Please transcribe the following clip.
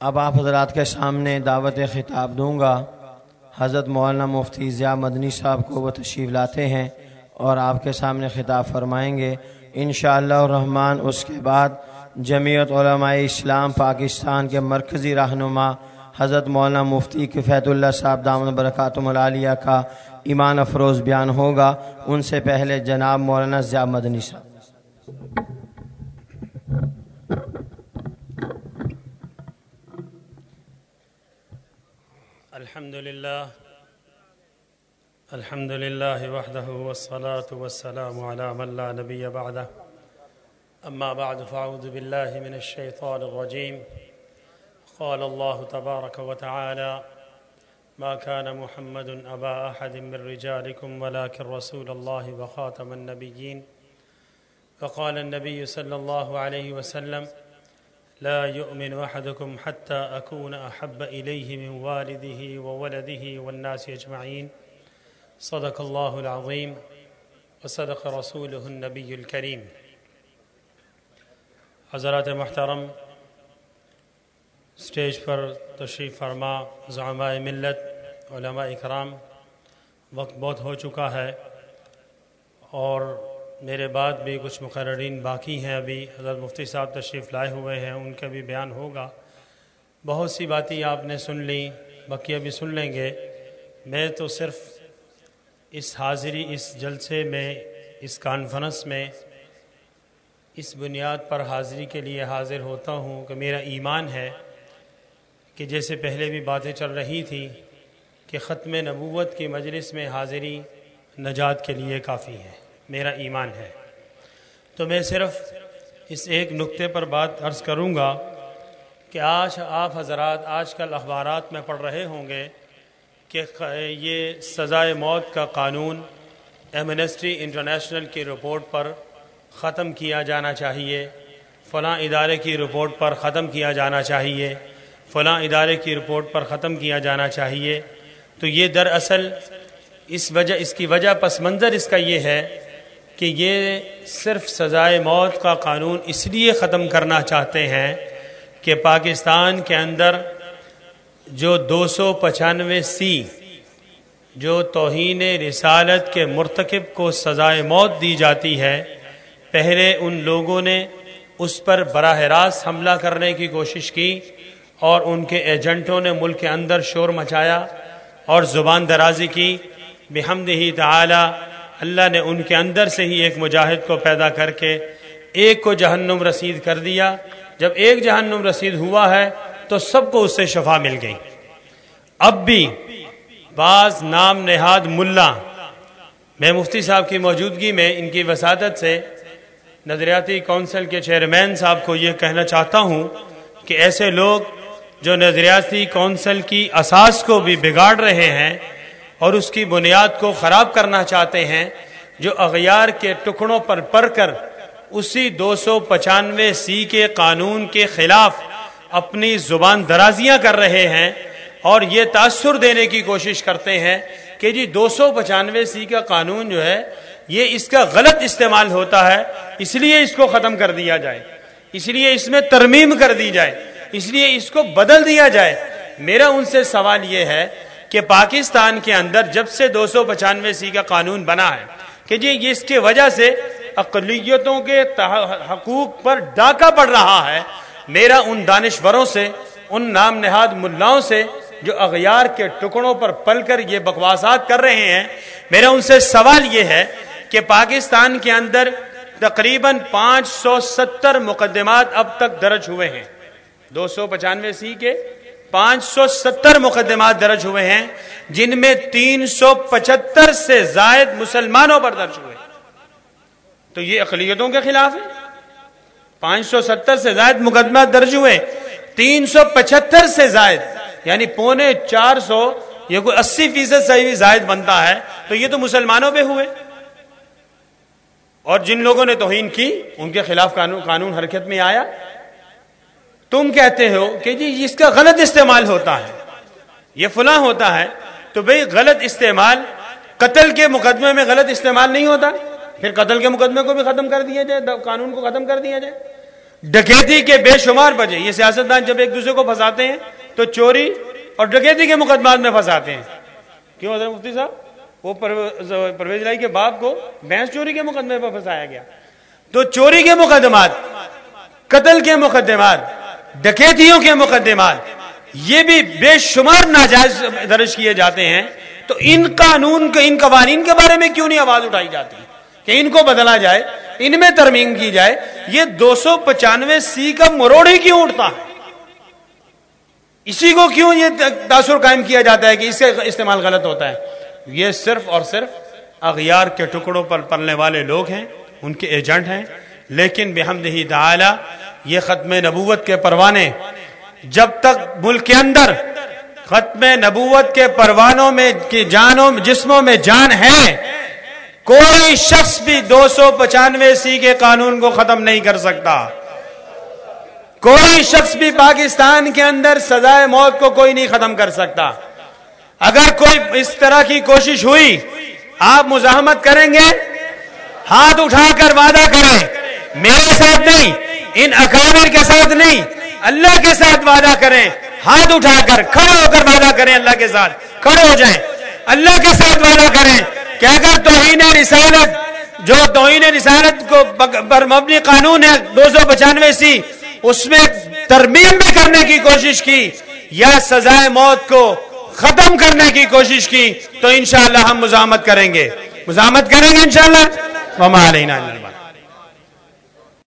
اب آپ حضرات کے سامنے دعوت خطاب دوں گا۔ حضرت مولانا مفتی ضیاء مدنی صاحب کو وہ تشریف لاتے ہیں اور آپ کے سامنے خطاب فرمائیں گے۔ انشاءاللہ الرحمن، اس کے بعد جمعیت علماء اسلام پاکستان کے مرکزی رہنما حضرت مولانا مفتی کفیت اللہ صاحب دامن برکاتم العالیہ کا ایمان افروز بیان ہوگا۔ ان سے پہلے جناب مولانا ضیاء مدنی صاحب۔ الحمد لله. الحمد لله وحده والصلاة والسلام على من لا نبي بعده. أما بعد فأعوذ بالله من الشيطان الرجيم. قال الله تبارك وتعالى ما كان محمد أبا أحد من رجالكم ولكن رسول الله وخاتم النبيين. فقال النبي صلى الله عليه وسلم لا يؤمن أحدكم حتى أكون أحب إليه من والده وولده والناس أجمعين. صدق الله العظيم وصدق رسوله النبي الكريم. حضرات محترم اسٹیج پر تشریف فرما زعماء ملت علماء اکرام وقت بہت ہو چکا ہے اور میرے بعد بھی کچھ مقررین باقی ہیں، ابھی حضرت مفتی صاحب تشریف لائے ہوئے ہیں، ان کا بھی بیان ہوگا۔ بہت سی باتیں آپ نے سن لیں، باقی ابھی سن لیں گے۔ میں تو صرف اس حاضری، اس جلسے میں، اس کانفرنس میں، اس بنیاد پر حاضری کے لیے حاضر ہوتا ہوں کہ میرا ایمان ہے کہ جیسے پہلے بھی باتیں چل رہی تھی کہ ختم نبوت کی مجلس میں حاضری نجات کے لیے کافی ہے۔ میرا ایمان ہے۔ تو میں صرف اس ایک نقطے پر بات عرض کروں گا کہ آج آپ حضرات، آج کل اخبارات میں پڑھ رہے ہوں گے کہ یہ سزائے موت کا قانون ایمنسٹری انٹرنیشنل کی رپورٹ پر ختم کیا جانا چاہیے۔ فلاں ادارے کی رپورٹ پر ختم کیا جانا چاہیے۔ فلاں ادارے کی رپورٹ پر ختم کیا جانا چاہیے۔ تو یہ دراصل اس وجہ، اس کی وجہ پس منظر اس کا یہ ہے کہ یہ صرف سزائے موت کا قانون اس لیے ختم کرنا چاہتے ہیں کہ پاکستان کے اندر جو دو سو پچانوے سی، جو توہین رسالت کے مرتکب کو سزائے موت دی جاتی ہے، پہلے ان لوگوں نے اس پر براہ راست حملہ کرنے کی کوشش کی اور ان کے ایجنٹوں نے ملک کے اندر شور مچایا اور زبان درازی کی۔ بحمد ہی تعالی اللہ نے ان کے اندر سے ہی ایک مجاہد کو پیدا کر کے ایک کو جہنم رسید کر دیا۔ جب ایک جہنم رسید ہوا ہے تو سب کو اس سے شفا مل گئی۔ اب بھی بعض نام نہاد ملا۔ میں مفتی صاحب کی موجودگی میں ان کی وسادت سے نظریاتی کونسل کے چیئرمین صاحب کو یہ کہنا چاہتا ہوں کہ ایسے لوگ جو نظریاتی کونسل کی اساس کو بھی بگاڑ رہے ہیں اور اس کی بنیاد کو خراب کرنا چاہتے ہیں، جو اغیار کے ٹکڑوں پر پڑھ کر اسی دو سو پچانوے سی کے قانون کے خلاف اپنی زبان درازیاں کر رہے ہیں اور یہ تاثر دینے کی کوشش کرتے ہیں کہ جی دو سو پچانوے سی کا قانون جو ہے، یہ اس کا غلط استعمال ہوتا ہے، اس لیے اس کو ختم کر دیا جائے، اس لیے اس میں ترمیم کر دی جائے، اس لیے اس کو بدل دیا جائے۔ میرا ان سے سوال یہ ہے کہ پاکستان کے اندر جب سے دو سو پچانوے سی کا قانون بنا ہے کہ جی اس کی وجہ سے اقلیتوں کے حقوق پر ڈاکہ پڑ رہا ہے، میرا ان دانشوروں سے، ان نام نہاد ملاؤں سے جو اغیار کے ٹکڑوں پر پل کر یہ بکواسات کر رہے ہیں، میرا ان سے سوال یہ ہے کہ پاکستان کے اندر تقریباً پانچ سو ستر مقدمات اب تک درج ہوئے ہیں۔ دو سو پچانوے سی کے پانچ سو ستر مقدمات درج ہوئے ہیں، جن میں تین سو پچہتر سے زائد مسلمانوں پر درج ہوئے۔ تو یہ اقلیتوں کے خلاف ہے؟ پانچ سو ستر سے زائد مقدمات درج ہوئے، تین سو پچہتر سے زائد یعنی پونے چار سو، یہ کوئی اسی فیصد صحیح زائد بنتا ہے، تو یہ تو مسلمانوں پہ ہوئے۔ اور جن لوگوں نے توہین کی، ان کے خلاف قانون قانون حرکت میں آیا۔ تم کہتے ہو کہ جی اس کا غلط استعمال ہوتا ہے۔ یہ فلاں ہوتا ہے۔ تو بھئی غلط استعمال، قتل کے مقدمے میں غلط استعمال نہیں ہوتا۔ پھر قتل کے مقدمے کو بھی ختم کر دیا جائے قانون کو ختم کر دیا جائے۔ ڈکیتی کے بے شمار بجے یہ سیاستدان جب ایک دوسرے کو پھنساتے ہیں، تو چوری اور ڈکیتی کے مقدمات میں پھنساتے ہیں۔ کیوں حضرت مفتی صاحب؟ وہ پرویز لائی کے باپ کو بھینس چوری کے مقدمے پر پھنسایا گیا۔ تو چوری کے مقدمات، قتل کے مقدمات ڈکیتیوں کے مقدمات۔ یہ بھی بے شمار ناجائز درج کیے جاتے ہیں۔ تو ان قانون کے، ان قوانین کے بارے میں کیوں نہیں آواز اٹھائی جاتی؟ کہ ان کو بدلا جائے، ان میں ترمیم کی جائے۔ یہ دو سو پچانوے سی کا مروڑ ہی کیوں اٹھتا؟ ہے اسی کو کیوں یہ تاثر قائم کیا جاتا ہے کہ اس کا استعمال غلط ہوتا ہے؟ یہ صرف اور صرف اغیار کے ٹکڑوں پر پلنے والے لوگ ہیں، ان کے ایجنٹ ہیں۔ لیکن بحمد ہی تعالی یہ ختم نبوت کے پروانے۔ جب تک ملک کے اندر ختم نبوت کے پروانوں میں کی جانوں جسموں میں جان ہے، کوئی شخص بھی دو سو پچانوے سی کے قانون کو ختم نہیں کر سکتا۔ کوئی شخص بھی پاکستان کے اندر سزائے موت کو کوئی نہیں ختم کر سکتا۔ اگر کوئی اس طرح کی کوشش ہوئی، آپ مزاحمت کریں گے؟ ہاتھ اٹھا کر وعدہ کریں۔ میرے ساتھ نہیں۔ ان اکامر کے ساتھ نہیں، اللہ کے ساتھ وعدہ کریں۔ ہاتھ اٹھا کر کھڑے ہو کر وعدہ کریں اللہ کے ساتھ۔ کھڑے ہو جائیں۔ اللہ کے ساتھ وعدہ کریں۔ کہ اگر توہین رسالت، جو توہین رسالت کو پر مبنی قانون ہے دو سو پچانوے سی، اس میں ترمیم بھی کرنے کی کوشش کی یا سزائے موت کو ختم کرنے کی کوشش کی، تو انشاءاللہ ہم مزاحمت کریں گے۔ مزاحمت کریں گے انشاءاللہ؟ وما علینا